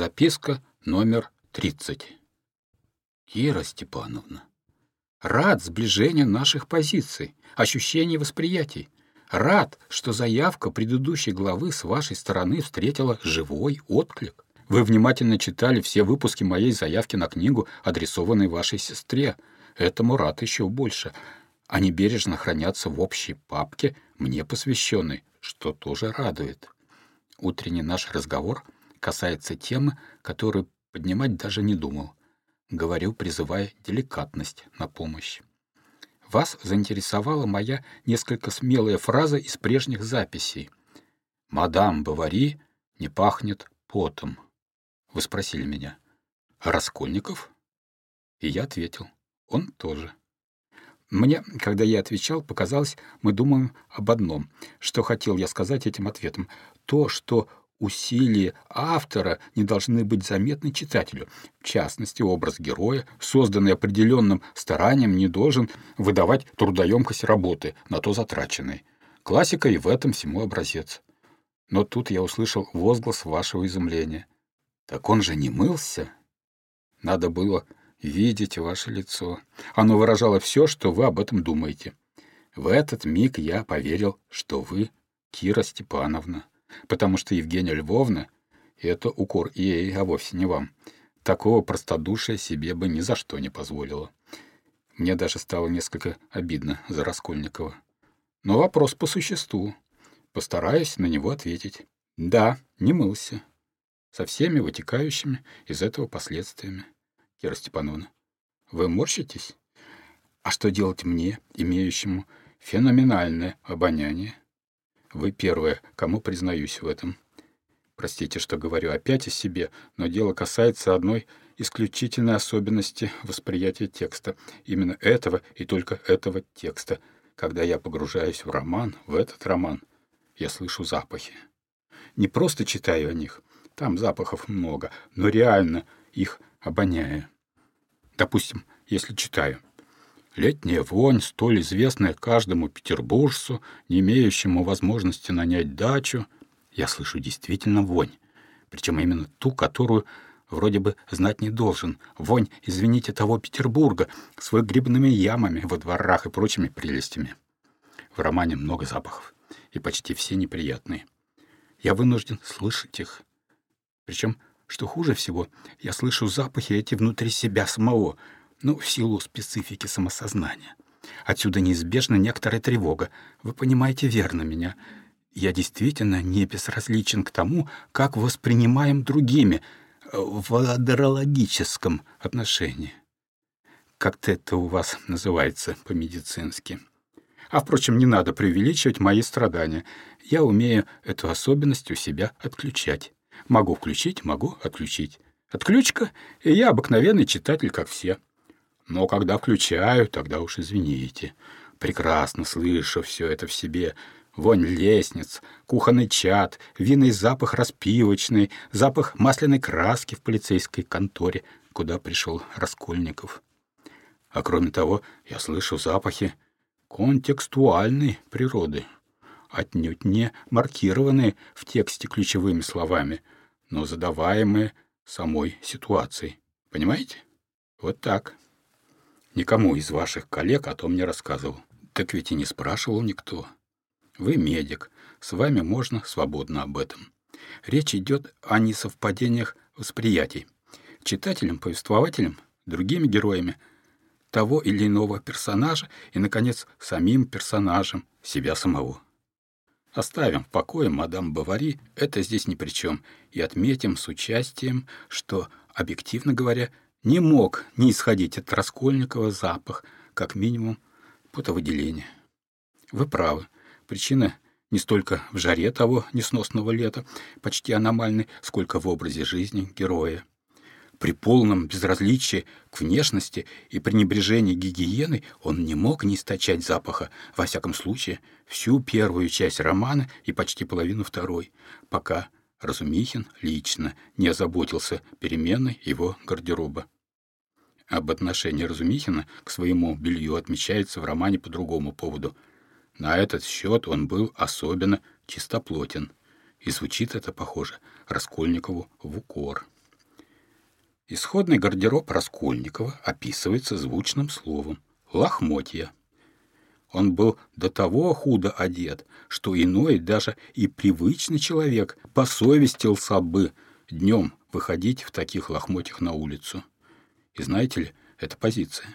Записка номер 30. Кира Степановна, рад сближению наших позиций, ощущений восприятий. Рад, что заявка предыдущей главы с вашей стороны встретила живой отклик. Вы внимательно читали все выпуски моей заявки на книгу, адресованной вашей сестре. Этому рад еще больше. Они бережно хранятся в общей папке, мне посвященной, что тоже радует. Утренний наш разговор касается темы, которую поднимать даже не думал. Говорю, призывая деликатность на помощь. Вас заинтересовала моя несколько смелая фраза из прежних записей. «Мадам Бавари не пахнет потом». Вы спросили меня. «А Раскольников?» И я ответил. «Он тоже». Мне, когда я отвечал, показалось, мы думаем об одном. Что хотел я сказать этим ответом? То, что усилия автора не должны быть заметны читателю. В частности, образ героя, созданный определенным старанием, не должен выдавать трудоемкость работы, на то затраченной. Классика и в этом всему образец. Но тут я услышал возглас вашего изумления. «Так он же не мылся?» Надо было видеть ваше лицо. Оно выражало все, что вы об этом думаете. В этот миг я поверил, что вы Кира Степановна, потому что Евгения Львовна — это укор ей, а вовсе не вам. Такого простодушия себе бы ни за что не позволила. Мне даже стало несколько обидно за Раскольникова. Но вопрос по существу. Постараюсь на него ответить. Да, не мылся. Со всеми вытекающими из этого последствиями. Кира Степановна, вы морщитесь? А что делать мне, имеющему феноменальное обоняние? Вы первая, кому признаюсь в этом. Простите, что говорю опять о себе, но дело касается одной исключительной особенности восприятия текста. Именно этого и только этого текста. Когда я погружаюсь в роман, в этот роман, я слышу запахи. Не просто читаю о них, там запахов много, но реально их обоняя. Допустим, если читаю. Летняя вонь, столь известная каждому петербуржцу, не имеющему возможности нанять дачу. Я слышу действительно вонь. Причем именно ту, которую вроде бы знать не должен. Вонь, извините, того Петербурга с выгребными ямами во дворах и прочими прелестями. В романе много запахов, и почти все неприятные. Я вынужден слышать их. Причем что хуже всего, я слышу запахи эти внутри себя самого, ну, в силу специфики самосознания. Отсюда неизбежна некоторая тревога. Вы понимаете верно меня. Я действительно не безразличен к тому, как воспринимаем другими э, в адрологическом отношении. Как-то это у вас называется по-медицински. А, впрочем, не надо преувеличивать мои страдания. Я умею эту особенность у себя отключать. Могу включить, могу отключить. Отключка, и я обыкновенный читатель, как все. Но когда включаю, тогда уж извините. Прекрасно слышу все это в себе. Вонь лестниц, кухонный чад, винный запах распивочный, запах масляной краски в полицейской конторе, куда пришел Раскольников. А кроме того, я слышу запахи контекстуальной природы отнюдь не маркированные в тексте ключевыми словами, но задаваемые самой ситуацией. Понимаете? Вот так. Никому из ваших коллег о том не рассказывал. Так ведь и не спрашивал никто. Вы медик, с вами можно свободно об этом. Речь идет о несовпадениях восприятий. Читателям, повествователям, другими героями того или иного персонажа и, наконец, самим персонажем себя самого. Оставим в покое мадам Бавари, это здесь ни при чем, и отметим с участием, что, объективно говоря, не мог не исходить от Раскольникова запах, как минимум, потовыделения. Вы правы, причина не столько в жаре того несносного лета, почти аномальной, сколько в образе жизни героя при полном безразличии к внешности и пренебрежении гигиеной он не мог не источать запаха, во всяком случае, всю первую часть романа и почти половину второй, пока Разумихин лично не озаботился переменой его гардероба. Об отношении Разумихина к своему белью отмечается в романе по другому поводу. На этот счет он был особенно чистоплотен, и звучит это, похоже, Раскольникову в укор. Исходный гардероб Раскольникова описывается звучным словом «лохмотья». Он был до того худо одет, что иной, даже и привычный человек, посовестился бы днем выходить в таких лохмотьях на улицу. И знаете ли, это позиция.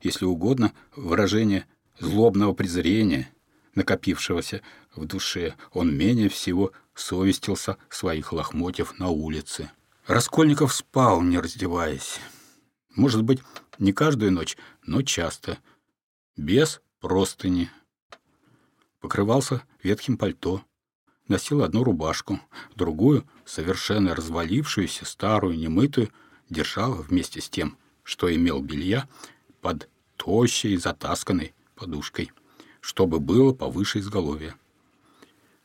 Если угодно, выражение злобного презрения, накопившегося в душе, он менее всего совестился своих лохмотьев на улице. Раскольников спал, не раздеваясь. Может быть, не каждую ночь, но часто. Без простыни. Покрывался ветхим пальто. Носил одну рубашку, другую, совершенно развалившуюся, старую, немытую, держал вместе с тем, что имел белья, под тощей, затасканной подушкой, чтобы было повыше изголовья.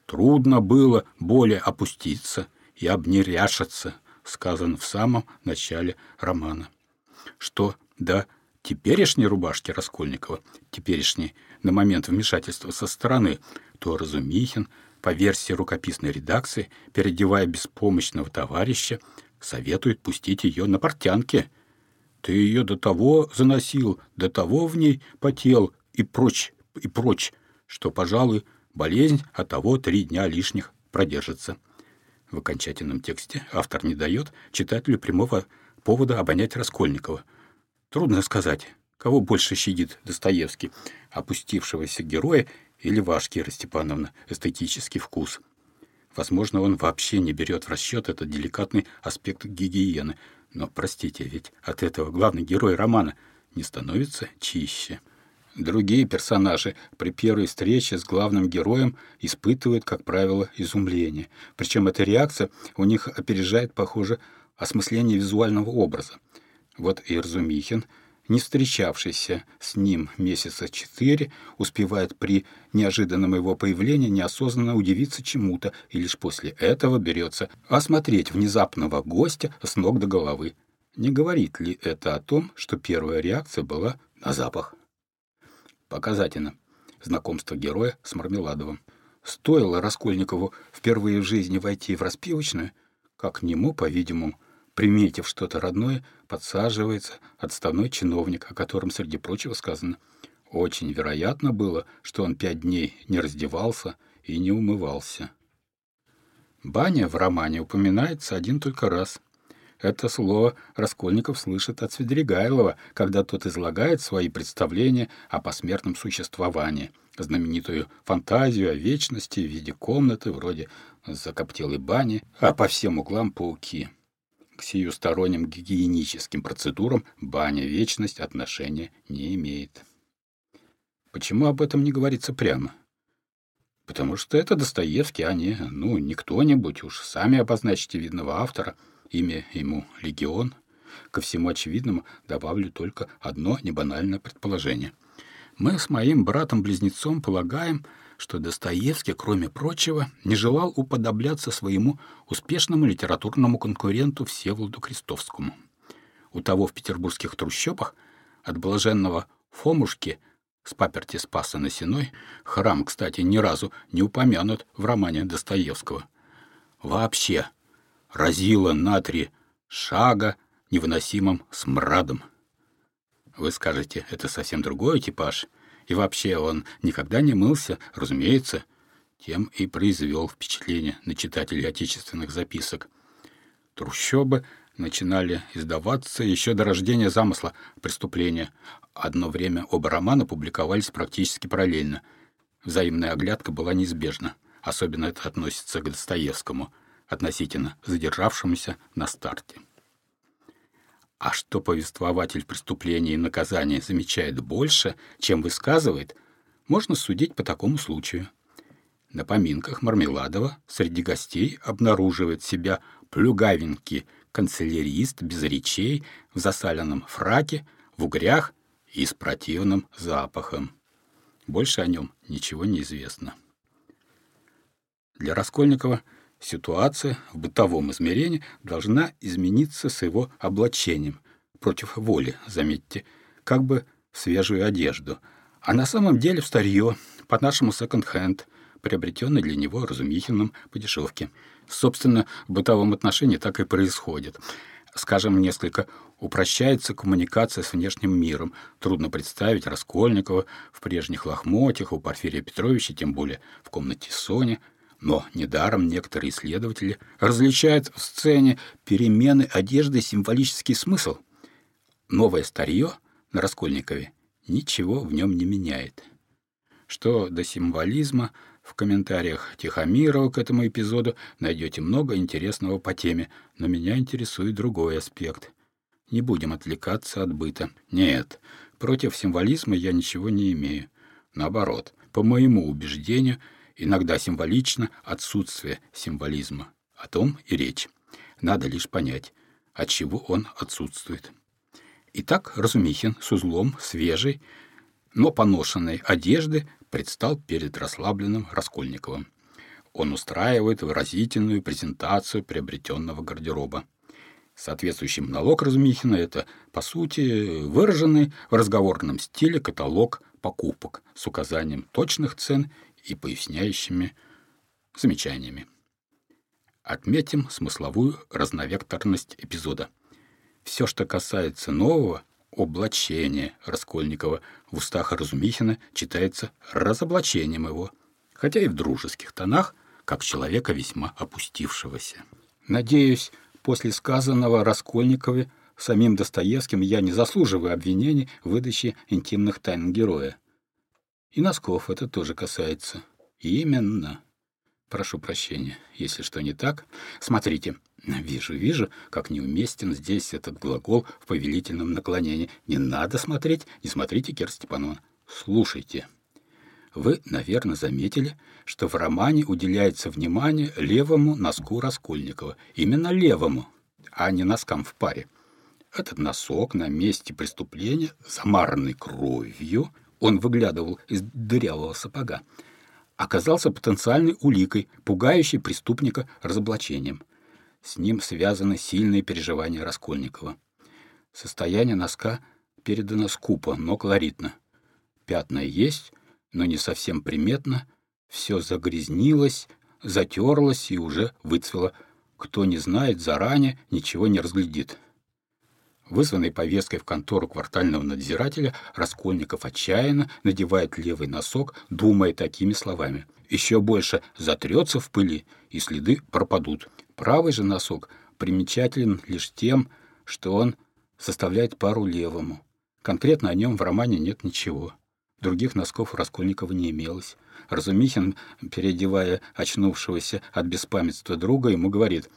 Трудно было более опуститься и обнеряшиться, сказано в самом начале романа. Что до теперешней рубашки Раскольникова, теперешней на момент вмешательства со стороны, то Разумихин, по версии рукописной редакции, переодевая беспомощного товарища, советует пустить ее на портянке. Ты ее до того заносил, до того в ней потел и прочь, и прочь, что, пожалуй, болезнь от того три дня лишних продержится. В окончательном тексте автор не дает читателю прямого повода обонять Раскольникова. Трудно сказать, кого больше щадит Достоевский, опустившегося героя или ваш, Кира Степановна, эстетический вкус. Возможно, он вообще не берет в расчет этот деликатный аспект гигиены. Но, простите, ведь от этого главный герой романа не становится чище. Другие персонажи при первой встрече с главным героем испытывают, как правило, изумление. Причем эта реакция у них опережает, похоже, осмысление визуального образа. Вот и Разумихин, не встречавшийся с ним месяца четыре, успевает при неожиданном его появлении неосознанно удивиться чему-то и лишь после этого берется осмотреть внезапного гостя с ног до головы. Не говорит ли это о том, что первая реакция была на запах? Показательно. Знакомство героя с Мармеладовым. Стоило Раскольникову впервые в жизни войти в распивочную, как к нему, по-видимому, приметив что-то родное, подсаживается отставной чиновник, о котором, среди прочего, сказано. Очень вероятно было, что он пять дней не раздевался и не умывался. Баня в романе упоминается один только раз. Это слово Раскольников слышит от Свидригайлова, когда тот излагает свои представления о посмертном существовании, знаменитую фантазию о вечности в виде комнаты, вроде закоптелой бани, а по всем углам пауки. К сиюсторонним гигиеническим процедурам баня вечность отношения не имеет. Почему об этом не говорится прямо? Потому что это Достоевский, а не, ну, не кто-нибудь, уж сами обозначите видного автора — имя ему «Легион», ко всему очевидному добавлю только одно небанальное предположение. Мы с моим братом-близнецом полагаем, что Достоевский, кроме прочего, не желал уподобляться своему успешному литературному конкуренту Всеволоду Крестовскому. У того в петербургских трущобах от блаженного Фомушки с паперти Спаса на Сеной храм, кстати, ни разу не упомянут в романе Достоевского. Вообще, разило на три шага невыносимым смрадом. Вы скажете, это совсем другой типаж, и вообще он никогда не мылся, разумеется, тем и произвел впечатление на читателей отечественных записок. Трущобы начинали издаваться еще до рождения замысла преступления. Одно время оба романа публиковались практически параллельно. Взаимная оглядка была неизбежна. Особенно это относится к Достоевскому — относительно задержавшемуся на старте. А что повествователь преступления и наказания замечает больше, чем высказывает, можно судить по такому случаю. На поминках Мармеладова среди гостей обнаруживает себя плюгавенький канцелярист без речей, в засаленном фраке, в угрях и с противным запахом. Больше о нем ничего не известно. Для Раскольникова – Ситуация в бытовом измерении должна измениться с его облачением, против воли, заметьте, как бы в свежую одежду, а на самом деле в старье, по-нашему секонд-хенд, приобретенный для него Разумихиным по дешевке. Собственно, в бытовом отношении так и происходит. скажем, несколько упрощается коммуникация с внешним миром. Трудно представить Раскольникова в прежних лохмотьях у Порфирия Петровича, тем более в комнате Сони. Но недаром некоторые исследователи различают в сцене перемены одежды символический смысл. Новое старье на Раскольникове ничего в нем не меняет. Что до символизма, в комментариях Тихомирова к этому эпизоду найдете много интересного по теме, но меня интересует другой аспект. Не будем отвлекаться от быта. Нет, против символизма я ничего не имею. Наоборот, по моему убеждению, иногда символично отсутствие символизма. О том и речь. Надо лишь понять, от чего он отсутствует. Итак, Разумихин с узлом свежей, но поношенной одежды предстал перед расслабленным Раскольниковым. Он устраивает выразительную презентацию приобретенного гардероба. Соответствующий монолог Разумихина — это, по сути, выраженный в разговорном стиле каталог покупок с указанием точных цен и поясняющими замечаниями. Отметим смысловую разновекторность эпизода. Все, что касается нового, облачения Раскольникова в устах Разумихина читается разоблачением его, хотя и в дружеских тонах, как человека весьма опустившегося. Надеюсь, После сказанного Раскольникове самим Достоевским я не заслуживаю обвинений в выдаче интимных тайн героя. И носков это тоже касается. Именно. Прошу прощения, если что не так. Смотрите, вижу, вижу, как неуместен здесь этот глагол в повелительном наклонении. Не надо смотреть, не смотрите, Кир Степановна. Слушайте. Вы, наверное, заметили, что в романе уделяется внимание левому носку Раскольникова. Именно левому, а не носкам в паре. Этот носок на месте преступления, замаранный кровью, он выглядывал из дырявого сапога, оказался потенциальной уликой, пугающей преступника разоблачением. С ним связаны сильные переживания Раскольникова. Состояние носка передано скупо, но колоритно. Пятна есть, но не совсем приметно, все загрязнилось, затерлось и уже выцвело. Кто не знает заранее, ничего не разглядит. Вызванный повесткой в контору квартального надзирателя, Раскольников отчаянно надевает левый носок, думая такими словами. Еще больше затрется в пыли, и следы пропадут. Правый же носок примечателен лишь тем, что он составляет пару левому. Конкретно о нем в романе нет ничего. Других носков у Раскольникова не имелось. Разумихин, переодевая очнувшегося от беспамятства друга, ему говорит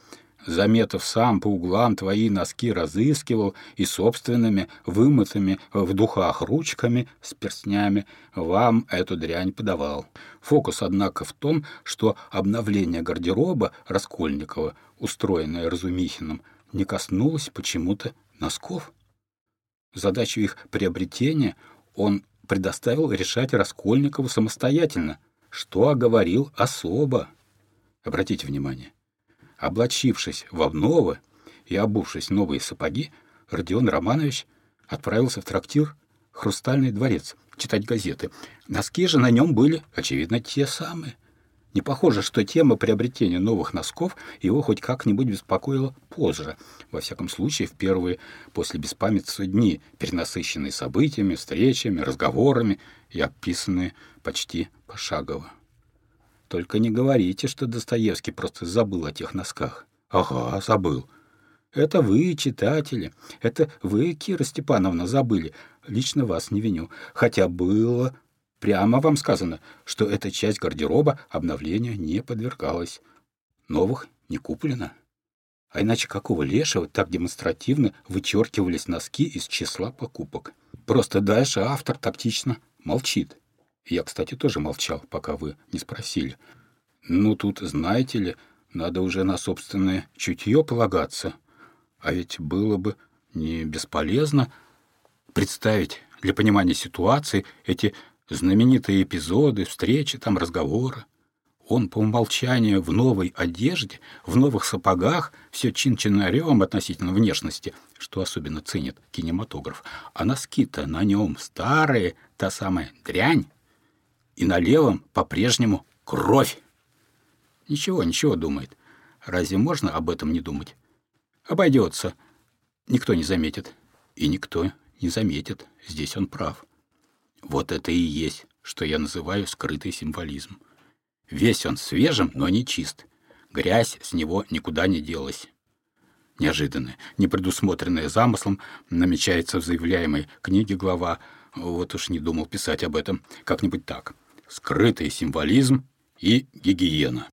«Заметов сам по углам твои носки разыскивал и собственными, вымытыми в духах ручками с перстнями вам эту дрянь подавал». Фокус, однако, в том, что обновление гардероба Раскольникова, устроенное Разумихиным, не коснулось почему-то носков. Задачу их приобретения он предоставил решать Раскольникову самостоятельно, что оговорил особо. Обратите внимание, облачившись в обновы и обувшись в новые сапоги, Родион Романович отправился в трактир «Хрустальный дворец» читать газеты. Носки же на нем были, очевидно, те самые. Не похоже, что тема приобретения новых носков его хоть как-нибудь беспокоила позже. Во всяком случае, в первые после беспамятства дни, перенасыщенные событиями, встречами, разговорами и описанные почти пошагово. Только не говорите, что Достоевский просто забыл о тех носках. Ага, забыл. Это вы, читатели, это вы, Кира Степановна, забыли. Лично вас не виню. Хотя было Прямо вам сказано, что эта часть гардероба обновления не подвергалась. Новых не куплено. А иначе какого лешего так демонстративно вычеркивались носки из числа покупок? Просто дальше автор тактично молчит. Я, кстати, тоже молчал, пока вы не спросили. Ну, тут, знаете ли, надо уже на собственное чутье полагаться. А ведь было бы не бесполезно представить для понимания ситуации эти знаменитые эпизоды, встречи, там разговоры. Он по умолчанию в новой одежде, в новых сапогах, все чин-чинарем относительно внешности, что особенно ценит кинематограф. А носки-то на нем старые, та самая дрянь, и на левом по-прежнему кровь. Ничего, ничего, думает. Разве можно об этом не думать? Обойдется. никто не заметит. И никто не заметит. Здесь он прав. Вот это и есть, что я называю скрытый символизм. Весь он свежим, но не чист. Грязь с него никуда не делась. Неожиданное, непредусмотренное замыслом, намечается в заявляемой книге глава, вот уж не думал писать об этом, как-нибудь так. Скрытый символизм и гигиена.